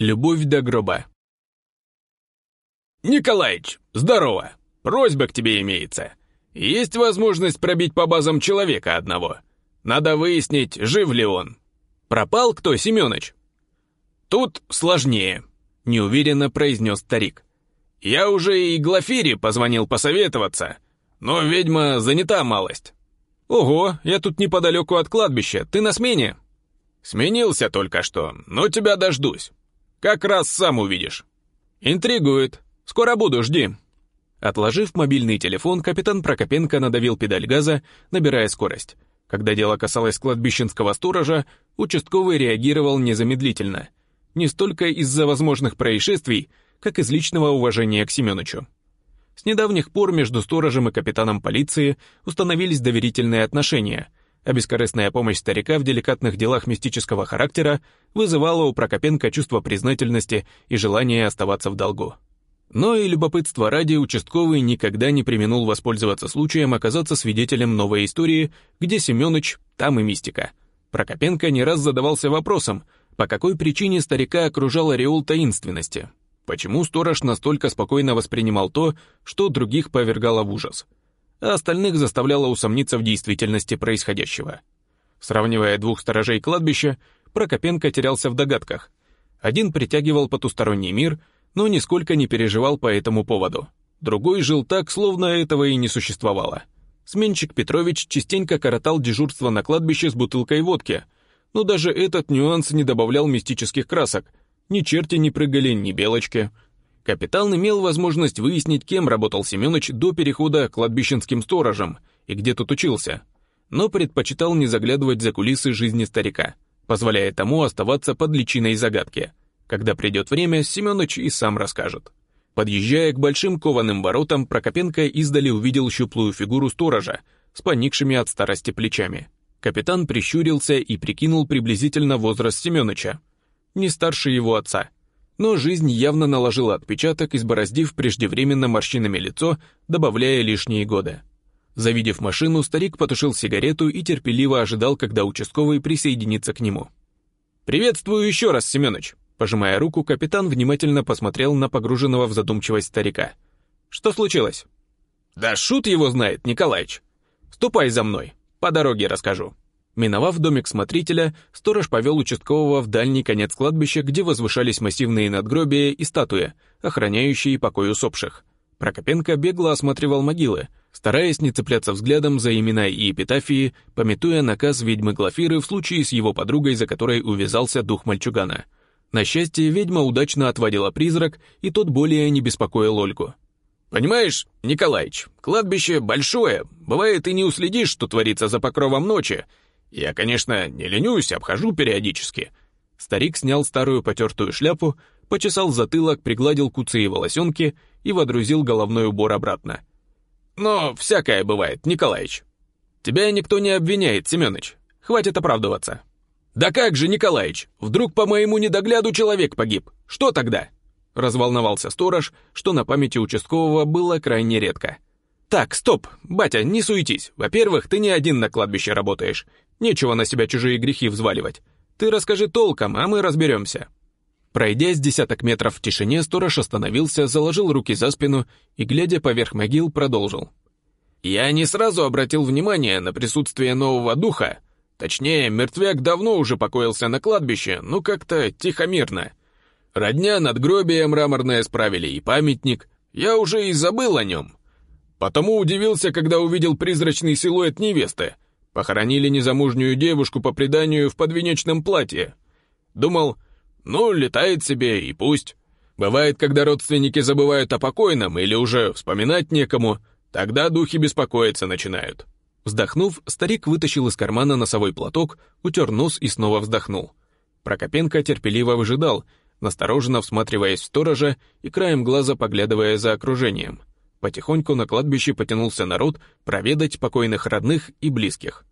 Любовь до гроба. «Николаич, здорово! Просьба к тебе имеется. Есть возможность пробить по базам человека одного. Надо выяснить, жив ли он. Пропал кто, Семёныч?» «Тут сложнее», — неуверенно произнес старик. «Я уже и Глафире позвонил посоветоваться, но ведьма занята малость». «Ого, я тут неподалеку от кладбища, ты на смене?» «Сменился только что, но тебя дождусь. Как раз сам увидишь». «Интригует. Скоро буду, жди». Отложив мобильный телефон, капитан Прокопенко надавил педаль газа, набирая скорость. Когда дело касалось кладбищенского сторожа, участковый реагировал незамедлительно. Не столько из-за возможных происшествий, как из личного уважения к Семеновичу. С недавних пор между сторожем и капитаном полиции установились доверительные отношения — а бескорыстная помощь старика в деликатных делах мистического характера вызывала у Прокопенко чувство признательности и желание оставаться в долгу. Но и любопытство ради участковый никогда не применул воспользоваться случаем оказаться свидетелем новой истории, где Семёныч, там и мистика. Прокопенко не раз задавался вопросом, по какой причине старика окружал ореол таинственности. Почему сторож настолько спокойно воспринимал то, что других повергало в ужас – а остальных заставляло усомниться в действительности происходящего. Сравнивая двух сторожей кладбища, Прокопенко терялся в догадках. Один притягивал потусторонний мир, но нисколько не переживал по этому поводу. Другой жил так, словно этого и не существовало. Сменщик Петрович частенько коротал дежурство на кладбище с бутылкой водки, но даже этот нюанс не добавлял мистических красок. Ни черти не прыгали, ни белочки — Капитан имел возможность выяснить, кем работал Семенович до перехода к кладбищенским сторожам и где тут учился, но предпочитал не заглядывать за кулисы жизни старика, позволяя тому оставаться под личиной загадки. Когда придет время, Семенович и сам расскажет. Подъезжая к большим кованым воротам, Прокопенко издали увидел щуплую фигуру сторожа с поникшими от старости плечами. Капитан прищурился и прикинул приблизительно возраст Семеновича. Не старше его отца — но жизнь явно наложила отпечаток, избороздив преждевременно морщинами лицо, добавляя лишние годы. Завидев машину, старик потушил сигарету и терпеливо ожидал, когда участковый присоединится к нему. «Приветствую еще раз, Семенович!» Пожимая руку, капитан внимательно посмотрел на погруженного в задумчивость старика. «Что случилось?» «Да шут его знает, Николаич! Ступай за мной, по дороге расскажу». Миновав домик смотрителя, сторож повел участкового в дальний конец кладбища, где возвышались массивные надгробия и статуи, охраняющие покой усопших. Прокопенко бегло осматривал могилы, стараясь не цепляться взглядом за имена и эпитафии, пометуя наказ ведьмы Глафиры в случае с его подругой, за которой увязался дух мальчугана. На счастье, ведьма удачно отводила призрак, и тот более не беспокоил Ольгу. «Понимаешь, Николаич, кладбище большое, бывает и не уследишь, что творится за покровом ночи, я, конечно, не ленюсь, обхожу периодически». Старик снял старую потертую шляпу, почесал затылок, пригладил куцые волосенки и водрузил головной убор обратно. «Но всякое бывает, Николаич. Тебя никто не обвиняет, Семёныч. Хватит оправдываться». «Да как же, Николаич, вдруг по моему недогляду человек погиб? Что тогда?» Разволновался сторож, что на памяти участкового было крайне редко. «Так, стоп, батя, не суетись. Во-первых, ты не один на кладбище работаешь. Нечего на себя чужие грехи взваливать. Ты расскажи толком, а мы разберемся». Пройдя с десяток метров в тишине, сторож остановился, заложил руки за спину и, глядя поверх могил, продолжил. «Я не сразу обратил внимание на присутствие нового духа. Точнее, мертвяк давно уже покоился на кладбище, ну как-то тихо-мирно. Родня над гробием мраморное справили и памятник. Я уже и забыл о нем. Потому удивился, когда увидел призрачный силуэт невесты — Похоронили незамужнюю девушку по преданию в подвенечном платье. Думал, ну, летает себе и пусть. Бывает, когда родственники забывают о покойном или уже вспоминать некому, тогда духи беспокоиться начинают. Вздохнув, старик вытащил из кармана носовой платок, утер нос и снова вздохнул. Прокопенко терпеливо выжидал, настороженно всматриваясь в сторожа и краем глаза поглядывая за окружением. Потихоньку на кладбище потянулся народ проведать покойных родных и близких.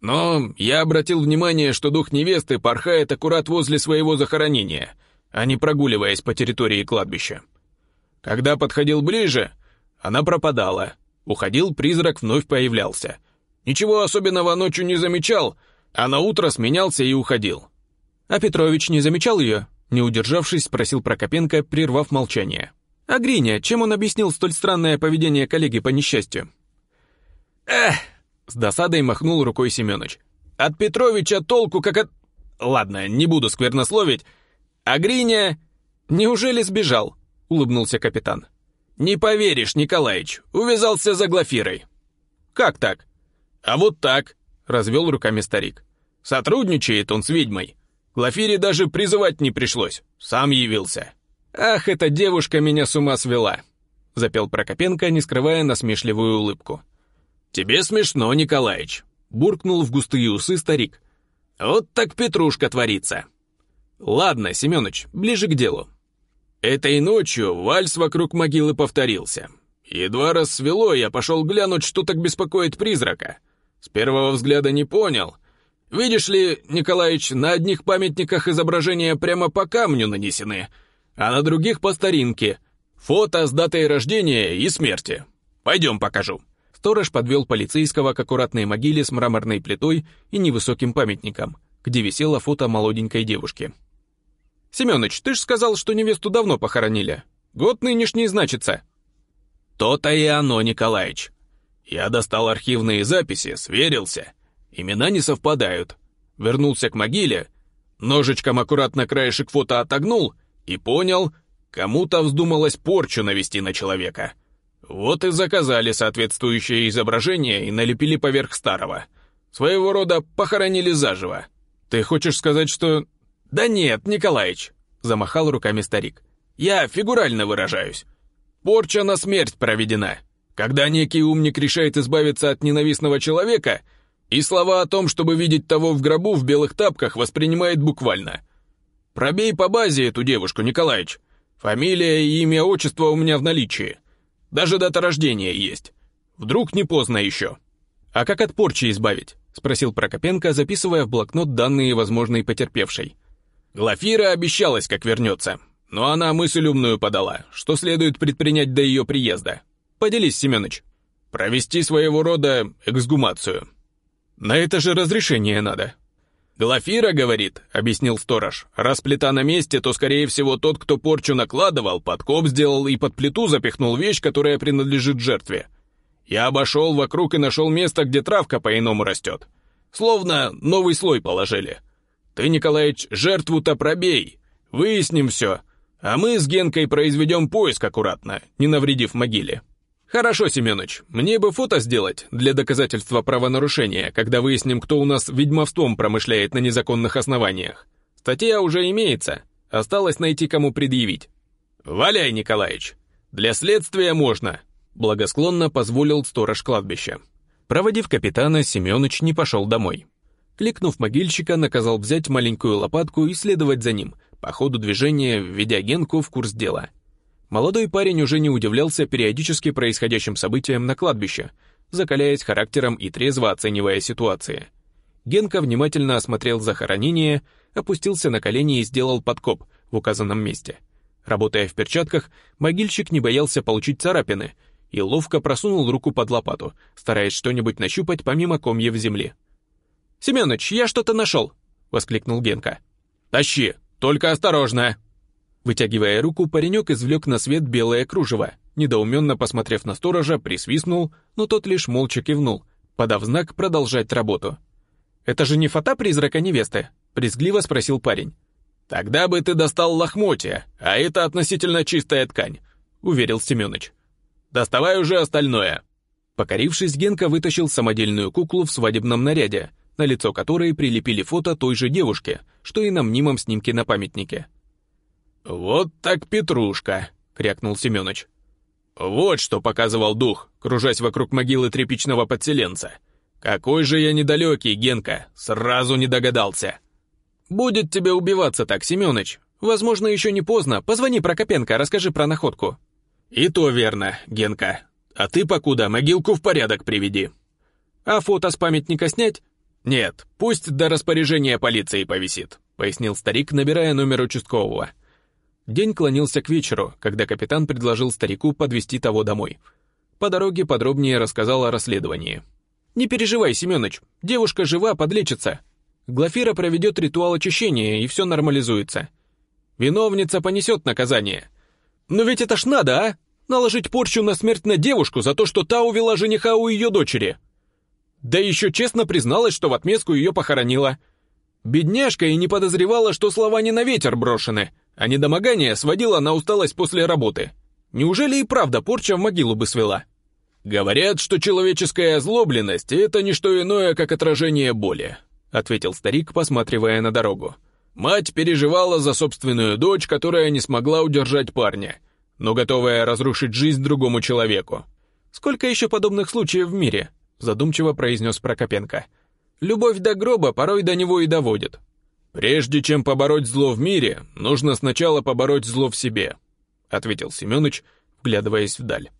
Но я обратил внимание, что дух невесты порхает аккурат возле своего захоронения, а не прогуливаясь по территории кладбища. Когда подходил ближе, она пропадала. Уходил, призрак вновь появлялся. Ничего особенного ночью не замечал, а на утро сменялся и уходил. А Петрович не замечал ее? Не удержавшись, спросил Прокопенко, прервав молчание. «А Гриня, чем он объяснил столь странное поведение коллеги по несчастью?» «Эх!» — с досадой махнул рукой Семёныч. «От Петровича толку как от...» «Ладно, не буду сквернословить. А Гриня...» «Неужели сбежал?» — улыбнулся капитан. «Не поверишь, Николаич, увязался за Глафирой». «Как так?» «А вот так», — развел руками старик. «Сотрудничает он с ведьмой. Глафире даже призывать не пришлось, сам явился». «Ах, эта девушка меня с ума свела!» — запел Прокопенко, не скрывая насмешливую улыбку. «Тебе смешно, Николаич», — буркнул в густые усы старик. «Вот так петрушка творится». «Ладно, Семёныч, ближе к делу. Этой ночью вальс вокруг могилы повторился. Едва рассвело, я пошел глянуть, что так беспокоит призрака. С первого взгляда не понял. Видишь ли, Николаич, на одних памятниках изображения прямо по камню нанесены, а на других по старинке. Фото с датой рождения и смерти. Пойдем покажу. Сторож подвел полицейского к аккуратной могиле с мраморной плитой и невысоким памятником, где висело фото молоденькой девушки. «Семёныч, ты ж сказал, что невесту давно похоронили. Год нынешний значится». «То-то и оно, Николаич. Я достал архивные записи, сверился. Имена не совпадают. Вернулся к могиле, ножичком аккуратно краешек фото отогнул и понял, кому-то вздумалось порчу навести на человека. Вот и заказали соответствующее изображение и налепили поверх старого. Своего рода похоронили заживо. Ты хочешь сказать, что «Да нет, Николаич», — замахал руками старик. «Я фигурально выражаюсь. Порча на смерть проведена. Когда некий умник решает избавиться от ненавистного человека, и слова о том, чтобы видеть того в гробу в белых тапках, воспринимает буквально. Пробей по базе эту девушку, Николаич. Фамилия и имя отчество у меня в наличии. Даже дата рождения есть. Вдруг не поздно еще. А как от порчи избавить?» — спросил Прокопенко, записывая в блокнот данные возможной потерпевшей. Глафира обещалась, как вернется, но она мысль умную подала, что следует предпринять до ее приезда. Поделись, Семенович. Провести своего рода эксгумацию. На это же разрешение надо. Глафира, говорит, объяснил сторож, раз плита на месте, то, скорее всего, тот, кто порчу накладывал, подкоп сделал и под плиту запихнул вещь, которая принадлежит жертве. Я обошел вокруг и нашел место, где травка по-иному растет. Словно новый слой положили. Ты, Николаевич, жертву-то пробей. Выясним все. А мы с Генкой произведем поиск аккуратно, не навредив могиле. Хорошо, Семенович, мне бы фото сделать для доказательства правонарушения, когда выясним, кто у нас ведьмовством промышляет на незаконных основаниях. Статья уже имеется, осталось найти, кому предъявить. Валяй, Николаевич. Для следствия можно. Благосклонно позволил сторож кладбища. Проводив капитана, Семенович не пошел домой. Кликнув могильщика, наказал взять маленькую лопатку и следовать за ним, по ходу движения введя Генку в курс дела. Молодой парень уже не удивлялся периодически происходящим событиям на кладбище, закаляясь характером и трезво оценивая ситуации. Генка внимательно осмотрел захоронение, опустился на колени и сделал подкоп в указанном месте. Работая в перчатках, могильщик не боялся получить царапины и ловко просунул руку под лопату, стараясь что-нибудь нащупать помимо комьев земли. «Семёныч, я что-то нашел!» — воскликнул Генка. «Тащи, только осторожно!» Вытягивая руку, паренек извлек на свет белое кружево. Недоуменно посмотрев на сторожа, присвистнул, но тот лишь молча кивнул, подав знак продолжать работу. «Это же не фото призрака невесты?» — презгливо спросил парень. «Тогда бы ты достал лохмотья, а это относительно чистая ткань», — уверил Семёныч. «Доставай уже остальное». Покорившись, Генка вытащил самодельную куклу в свадебном наряде, на лицо которой прилепили фото той же девушки, что и на мнимом снимке на памятнике. «Вот так Петрушка!» — крякнул Семёныч. «Вот что показывал дух, кружась вокруг могилы тряпичного подселенца. Какой же я недалекий, Генка, сразу не догадался!» «Будет тебе убиваться так, Семёныч. Возможно, еще не поздно. Позвони Прокопенко, расскажи про находку». «И то верно, Генка. А ты, покуда, могилку в порядок приведи». «А фото с памятника снять?» «Нет, пусть до распоряжения полиции повисит», — пояснил старик, набирая номер участкового. День клонился к вечеру, когда капитан предложил старику подвести того домой. По дороге подробнее рассказал о расследовании. «Не переживай, Семёныч, девушка жива, подлечится. Глафира проведет ритуал очищения, и все нормализуется. Виновница понесет наказание. Но ведь это ж надо, а? Наложить порчу на смерть на девушку за то, что та увела жениха у ее дочери. Да еще честно призналась, что в отместку ее похоронила. Бедняжка и не подозревала, что слова не на ветер брошены, а недомогание сводила на усталость после работы. Неужели и правда порча в могилу бы свела? Говорят, что человеческая озлобленность — это не что иное, как отражение боли, ответил старик, посматривая на дорогу. Мать переживала за собственную дочь, которая не смогла удержать парня, но готовая разрушить жизнь другому человеку. Сколько еще подобных случаев в мире? задумчиво произнес Прокопенко. Любовь до гроба порой до него и доводит. Прежде чем побороть зло в мире, нужно сначала побороть зло в себе, ответил Семёныч, вглядываясь вдаль.